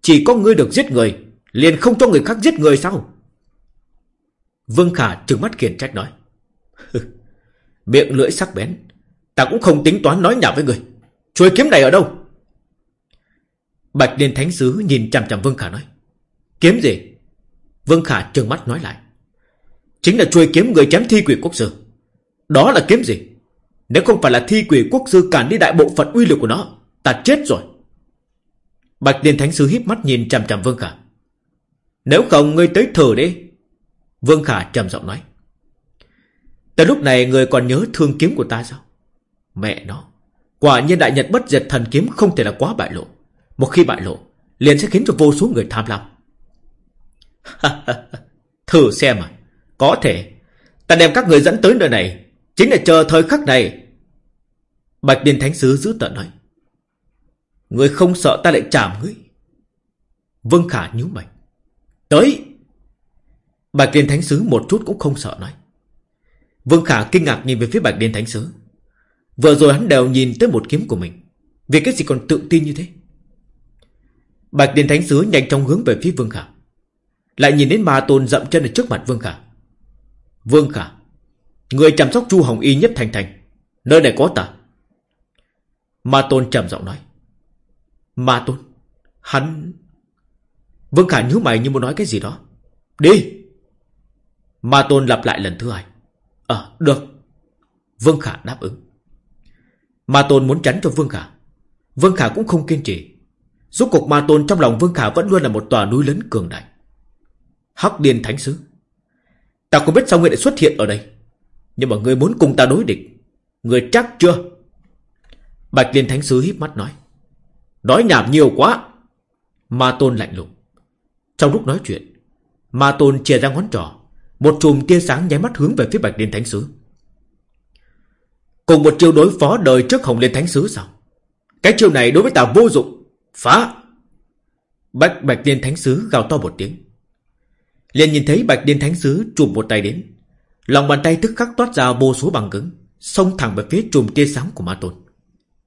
A: Chỉ có ngươi được giết người, Liền không cho người khác giết người sao? Vương Khả trừng mắt kiền trách nói. Miệng lưỡi sắc bén, Ta cũng không tính toán nói nhảm với người. Chuôi kiếm này ở đâu? Bạch Liên Thánh Sứ nhìn chằm chằm Vương Khả nói. Kiếm gì? Vương Khả trừng mắt nói lại. Chính là chuôi kiếm người chém thi quỷ quốc sư. Đó là kiếm gì? Nếu không phải là thi quỷ quốc sư cản đi đại bộ phận uy lực của nó, Ta chết rồi. Bạch Liên Thánh Sư híp mắt nhìn chằm chằm Vương Khả. Nếu không, ngươi tới thử đi. Vương Khả trầm giọng nói. Tới lúc này, người còn nhớ thương kiếm của ta sao? Mẹ nó, Quả nhiên đại nhật bất diệt thần kiếm không thể là quá bại lộ. Một khi bại lộ, Liền sẽ khiến cho vô số người tham lam. Thử xem à Có thể. Ta đem các người dẫn tới nơi này, Chính là chờ thời khắc này Bạch Điên Thánh Sứ giữ tận nói Người không sợ ta lại chạm ngươi. Vương Khả nhíu mày. Tới! Bạch Điên Thánh Sứ một chút cũng không sợ nói. Vương Khả kinh ngạc nhìn về phía Bạch Điên Thánh Sứ. Vừa rồi hắn đều nhìn tới một kiếm của mình. Vì cái gì còn tự tin như thế? Bạch Điên Thánh Sứ nhanh chóng hướng về phía Vương Khả. Lại nhìn đến ma tôn dậm chân ở trước mặt Vương Khả. Vương Khả, Người chăm sóc Chu Hồng Y nhất thành thành, Nơi này có ta. Ma tôn trầm giọng nói. Ma tôn, Hắn Vương Khả nhíu mày như muốn nói cái gì đó. Đi! Ma tôn lặp lại lần thứ hai. Ờ được. Vương Khả đáp ứng. Ma tôn muốn tránh cho Vương Khả. Vương Khả cũng không kiên trì. Rốt cuộc Ma tôn trong lòng Vương Khả vẫn luôn là một tòa núi lớn cường đại. Hắc Điên Thánh Sứ. Ta không biết sao ngươi lại xuất hiện ở đây. Nhưng mà ngươi muốn cùng ta đối địch. Ngươi chắc chưa? Bạch Liên Thánh Sứ híp mắt nói Nói nhảm nhiều quá. Ma Tôn lạnh lùng, Trong lúc nói chuyện, Ma Tôn chia ra ngón trỏ, Một chùm tia sáng nháy mắt hướng về phía Bạch Liên Thánh Sứ. Cùng một chiêu đối phó đời trước Hồng Liên Thánh Sứ sao? Cái chiêu này đối với ta vô dụng. Phá. Bạch Bạch Liên Thánh Sứ gào to một tiếng. Liền nhìn thấy Bạch Liên Thánh Sứ chùm một tay đến, Lòng bàn tay tức khắc toát ra vô số bằng cứng, Xông thẳng về phía chùm tia sáng của Ma Tôn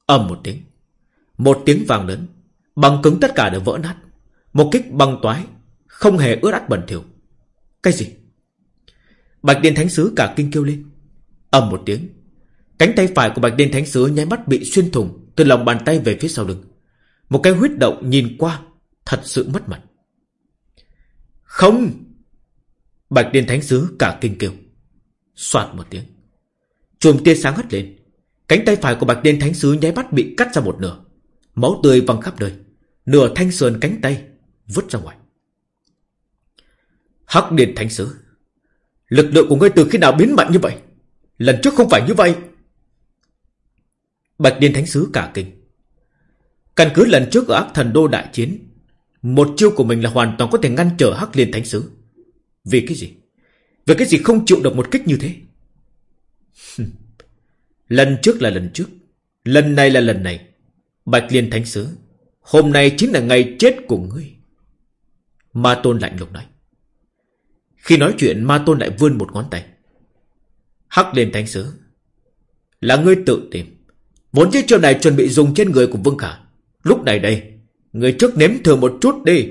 A: ầm một tiếng. Một tiếng vàng lớn. Bằng cứng tất cả đều vỡ nát. Một kích băng toái, Không hề ướt át bẩn thỉu. Cái gì? Bạch Điên Thánh Sứ cả kinh kêu lên. Ầm một tiếng. Cánh tay phải của Bạch Điên Thánh Sứ nháy mắt bị xuyên thủng Từ lòng bàn tay về phía sau lưng. Một cái huyết động nhìn qua, Thật sự mất mặt. Không! Bạch Điên Thánh Sứ cả kinh kêu. Xoạt một tiếng. Chùm tia sáng hất lên. Cánh tay phải của Bạch Điên Thánh Sứ nháy mắt bị cắt ra một nửa. Máu tươi văng khắp nơi. Nửa thanh sườn cánh tay Vứt ra ngoài. Hắc Điên Thánh Sứ, Lực lượng của ngươi từ khi nào biến mạnh như vậy? Lần trước không phải như vậy. Bạch Điên Thánh Sứ cả kinh. Căn cứ lần trước ở ác thần đô đại chiến, Một chiêu của mình là hoàn toàn có thể ngăn trở Hắc Liên Thánh Sứ. Vì cái gì? Vì cái gì không chịu được một kích như thế? Lần trước là lần trước, Lần này là lần này. Bạch Liên Thánh Sứ, Hôm nay chính là ngày chết của ngươi. Ma Tôn lạnh lùng nói. Khi nói chuyện, Ma Tôn lại vươn một ngón tay. Hắc Liên Thánh Sứ, Là ngươi tự tìm. Vốn chiếc chiêu này chuẩn bị dùng trên người của Vương Khả. Lúc này đây, Người trước nếm thử một chút đi.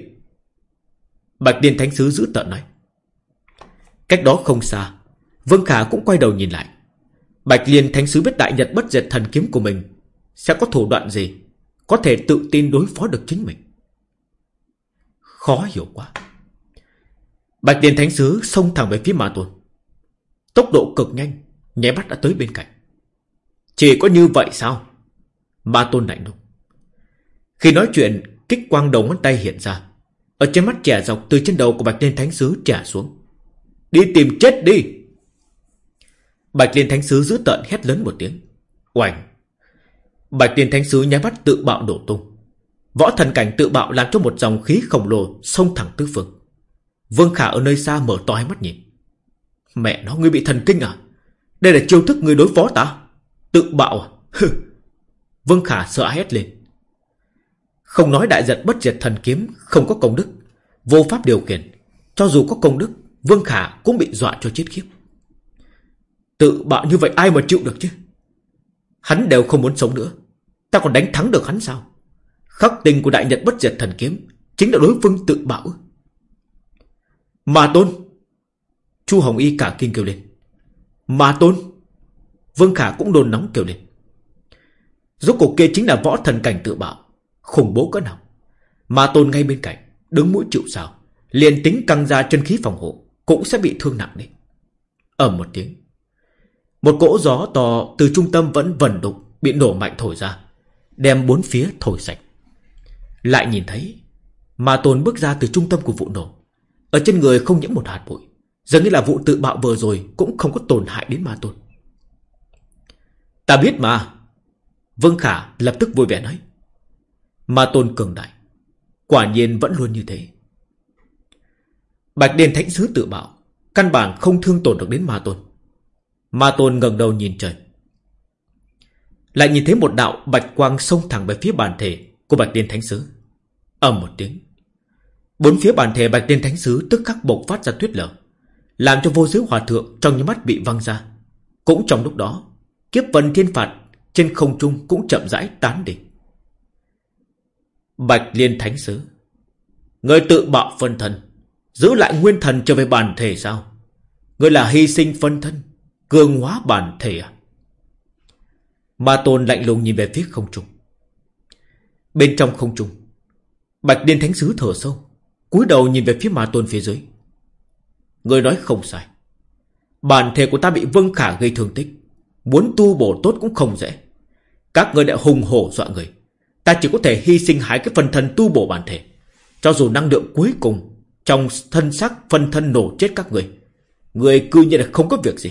A: Bạch Liên Thánh Sứ giữ tợn nói. Cách đó không xa, Vương Khả cũng quay đầu nhìn lại. Bạch Liên Thánh Sứ biết đại nhật bất diệt thần kiếm của mình, Sẽ có thủ đoạn gì? Có thể tự tin đối phó được chính mình. Khó hiểu quá. Bạch Liên Thánh Sứ xông thẳng về phía Ma Tôn. Tốc độ cực nhanh Nhé mắt đã tới bên cạnh. Chỉ có như vậy sao? Ma Tôn lạnh lùng Khi nói chuyện, Kích quang đầu ngón tay hiện ra. Ở trên mắt trẻ dọc từ trên đầu của Bạch Liên Thánh Sứ trả xuống. Đi tìm chết đi! Bạch Liên Thánh Sứ giữ tợn hét lớn một tiếng. Oành! Bạch Liên Thánh Sứ nháy mắt tự bạo đổ tung. Võ thần cảnh tự bạo làm cho một dòng khí khổng lồ xông thẳng tứ phương. Vương Khả ở nơi xa mở to hai mắt nhìn. Mẹ nó ngươi bị thần kinh à? Đây là chiêu thức ngươi đối phó ta? Tự bạo à? Hừ! Vương Khả sợ hét lên. Không nói đại giật bất diệt thần kiếm không có công đức, vô pháp điều khiển. Cho dù có công đức, Vương Khả cũng bị dọa cho chết khiếp. Tự bạo như vậy ai mà chịu được chứ? Hắn đều không muốn sống nữa. Ta còn đánh thắng được hắn sao? Khắc tình của đại nhật bất diệt thần kiếm Chính là đối phương tự bạo Mà tôn. Chu Hồng Y cả kinh kêu lên. Mà tôn. Vương Khả cũng đồn nóng kêu lên. Rốt cuộc kia chính là võ thần cảnh tự bạo Khủng bố cỡ nào? Mà tôn ngay bên cạnh, Đứng mũi chịu sao liền tính căng ra chân khí phòng hộ Cũng sẽ bị thương nặng đi. Ầm một tiếng một cỗ gió to từ trung tâm vẫn vần đục, Bị nổ mạnh thổi ra, Đem bốn phía thổi sạch. Lại nhìn thấy Ma Tôn bước ra từ trung tâm của vụ nổ. Ở trên người không nhiễm một hạt bụi, Giống như là vụ tự bạo vừa rồi Cũng không có tổn hại đến Ma Tôn Ta biết mà. Vương Khả lập tức vui vẻ nói. Ma Tôn cường đại, Quả nhiên vẫn luôn như thế. Bạch Đền Thánh Sứ tự bạo, Căn bản không thương tổn được đến Ma Tôn Ma Tôn ngẩng đầu nhìn trời. Lại nhìn thấy một đạo bạch quang xông thẳng về phía bản thể Của Bạch Tiên Thánh Sứ. Ầm một tiếng. Bốn phía bản thể Bạch Tiên Thánh Sứ Tức khắc bộc phát ra tuyết lở, Làm cho vô giới hòa thượng trong những mắt bị văng ra. Cũng trong lúc đó, Kiếp vân thiên phạt trên không trung cũng chậm rãi tán đi. Bạch Liên Thánh Sứ, Người tự bạo phân thân, Giữ lại nguyên thần trở về bản thể sao? Người là hy sinh phân thân Cường hóa bản thể à? Ma Tôn lạnh lùng nhìn về phía không trung. Bên trong không trung, Bạch Điên Thánh Sứ thở sâu, cúi đầu nhìn về phía Ma Tôn phía dưới. Người nói không sai. Bản thể của ta bị Vân Khả gây thương tích. Muốn tu bổ tốt cũng không dễ. Các người đã hùng hổ dọa người. Ta chỉ có thể hy sinh hai cái phần thân tu bổ bản thể. Cho dù năng lượng cuối cùng Trong thân xác phân thân nổ chết các người Người cư nhiên là không có việc gì.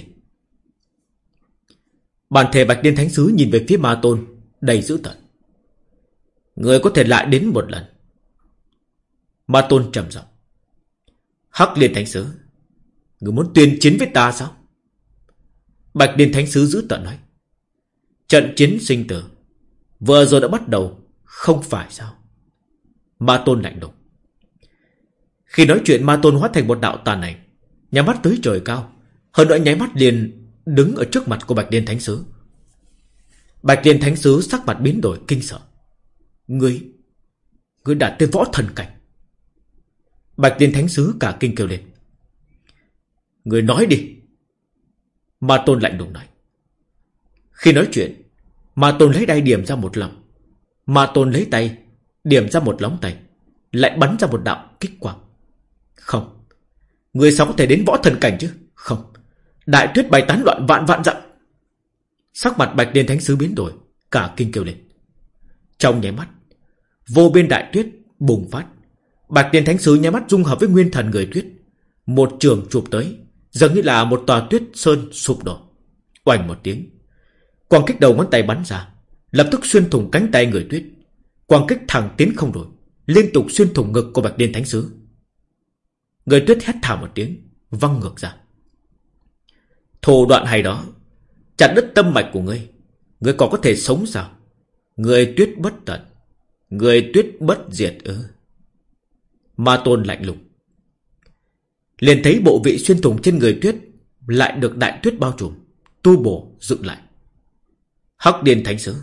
A: Bản thể Bạch Điên Thánh Sứ nhìn về phía Ma Tôn, Đầy dữ tận Người có thể lại đến một lần Ma Tôn trầm giọng Hắc Liên Thánh Sứ, Người muốn tuyên chiến với ta sao Bạch Điên Thánh Sứ giữ tận nói. Trận chiến sinh tử. Vừa rồi đã bắt đầu. Không phải sao. Ma Tôn lạnh lùng. Khi nói chuyện, Ma Tôn hóa thành một đạo tàn này. nhắm mắt tới trời cao. Hơn nữa nháy mắt liền đứng ở trước mặt của Bạch Liên Thánh Sứ. Bạch Liên Thánh Sứ sắc mặt biến đổi kinh sợ. Ngươi, ngươi đạt tới võ thần cảnh. Bạch Liên Thánh Sứ cả kinh kêu lên. Ngươi nói đi. Ma Tôn lạnh lùng nói. Khi nói chuyện, Ma Tôn lấy đai điểm ra một lòng. Ma Tôn lấy tay, điểm ra một lóng tay, lại bắn ra một đạo kích quang. Không, người sao có thể đến võ thần cảnh chứ? Không, đại tuyết bay tán loạn vạn vạn dặm. Sắc mặt bạch liên thánh sứ biến đổi, cả kinh kêu lên. Trong nháy mắt, vô biên đại tuyết bùng phát. Bạch liên thánh sứ nháy mắt dung hợp với nguyên thần người tuyết. Một trường chụp tới, Giống như là một tòa tuyết sơn sụp đổ Oanh một tiếng Quang kích đầu ngón tay bắn ra Lập tức xuyên thủng cánh tay người tuyết Quang kích thẳng tiến không đổi Liên tục xuyên thủng ngực của Bạch liên Thánh Sứ Người tuyết hét thảm một tiếng Văng ngược ra Thủ đoạn hay đó Chặt đứt tâm mạch của ngươi Ngươi còn có thể sống sao? Người tuyết bất tận Người tuyết bất diệt ư? Ma tôn lạnh lùng. Liền thấy bộ vị xuyên thủng trên người tuyết lại được đại tuyết bao trùm, tu bổ dựng lại. Hắc Điền Thánh Sứ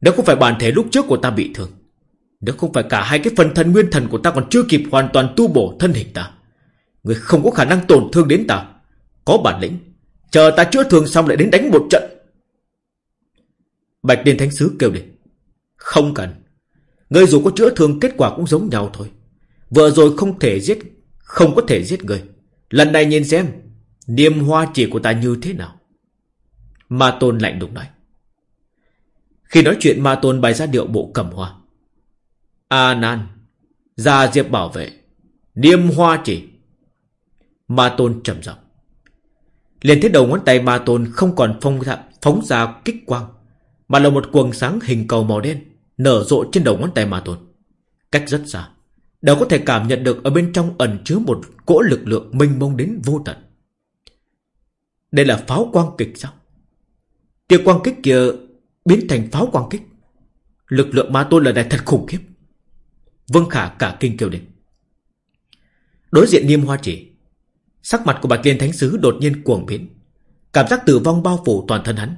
A: Nếu không phải bản thể lúc trước của ta bị thương Nếu không phải cả hai cái phần thân nguyên thần của ta còn chưa kịp hoàn toàn tu bổ thân hình ta Người không có khả năng tổn thương đến ta. Có bản lĩnh. Chờ ta chữa thương xong lại đến đánh một trận. Bạch Điên Thánh Sứ kêu lên, Không cần. Ngươi dù có chữa thương, kết quả cũng giống nhau thôi. Vừa rồi không thể giết, không có thể giết người. Lần này nhìn xem Niềm hoa chỉ của ta như thế nào. Ma Tôn lạnh lùng nói. Khi nói chuyện, Ma Tôn bày ra điệu bộ cầm hoa. A Nan, Gia Diệp bảo vệ, Niêm hoa chỉ. Ma Tôn trầm giọng liền thấy đầu ngón tay Ma Tôn không còn phong ra, phóng ra kích quang Mà là một quần sáng hình cầu màu đen Nở rộ trên đầu ngón tay Ma Tôn Cách rất xa đều có thể cảm nhận được ở bên trong ẩn chứa một cỗ lực lượng mênh mông đến vô tận. Đây là pháo quang kích sao? Tia quang kích kia biến thành pháo quang kích. Lực lượng ma tôn lần này thật khủng khiếp. Vương Khả cả kinh kêu lên. Đối diện niêm hoa chỉ. Sắc mặt của Bạch Liên Thánh Sứ đột nhiên cuồng biến. Cảm giác tử vong bao phủ toàn thân hắn.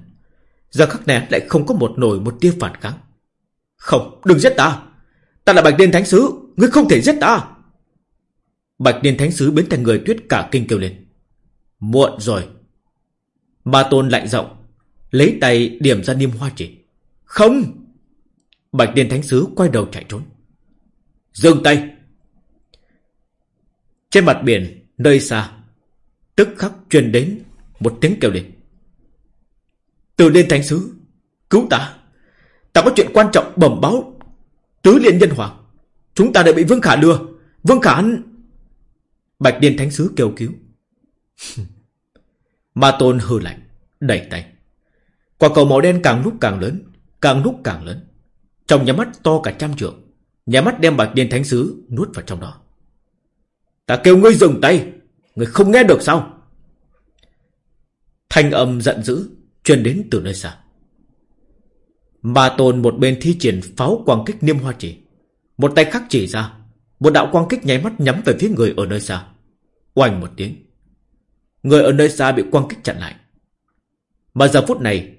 A: Giờ khắc này lại không có một nổi một tia phản kháng. Không, đừng giết ta. Ta là Bạch Liên Thánh Sứ. Ngươi không thể giết ta Bạch liên Thánh Sứ biến thành người tuyết cả kinh kêu lên Muộn rồi Ma Tôn lạnh giọng Lấy tay điểm ra niêm hoa chỉ Không Bạch liên Thánh Sứ quay đầu chạy trốn Dừng tay Trên mặt biển Nơi xa Tức khắc truyền đến Một tiếng kêu lên. Từ liên thánh sứ, Cứu ta. Ta có chuyện quan trọng bẩm báo Tứ liên nhân hoàng. Chúng ta đã bị Vương Khả lừa. Vương Khả hắn Bạch Điên Thánh Sứ kêu cứu. Ma Tôn hư lạnh, Đẩy tay. Quả cầu màu đen càng lúc càng lớn, Càng lúc càng lớn. Trong nhà mắt to cả trăm trượng, Nhà mắt đem Bạch Điên Thánh Sứ nuốt vào trong đó. Ta kêu ngươi dừng tay người không nghe được sao? Thanh âm giận dữ Truyền đến từ nơi xa. Ba Tôn một bên thi triển pháo quang kích niêm hoa chỉ, Một tay khắc chỉ ra, Một đạo quang kích nháy mắt nhắm về phía người ở nơi xa. Oanh một tiếng, Người ở nơi xa bị quang kích chặn lại. Mà giờ phút này,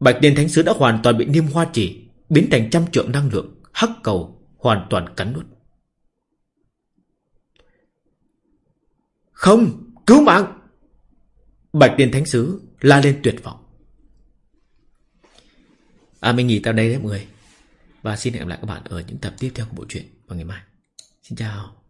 A: Bạch Điên Thánh Sứ đã hoàn toàn bị niêm hoa chỉ Biến thành trăm trượng năng lượng, Hắc cầu hoàn toàn cắn nuốt. Không, Cứu mạng. Bạch tiên Thánh Sứ la lên tuyệt vọng. À mình nghỉ tại đây đấy mọi người. Và xin hẹn gặp lại các bạn ở những tập tiếp theo của bộ truyện vào ngày mai. Xin chào.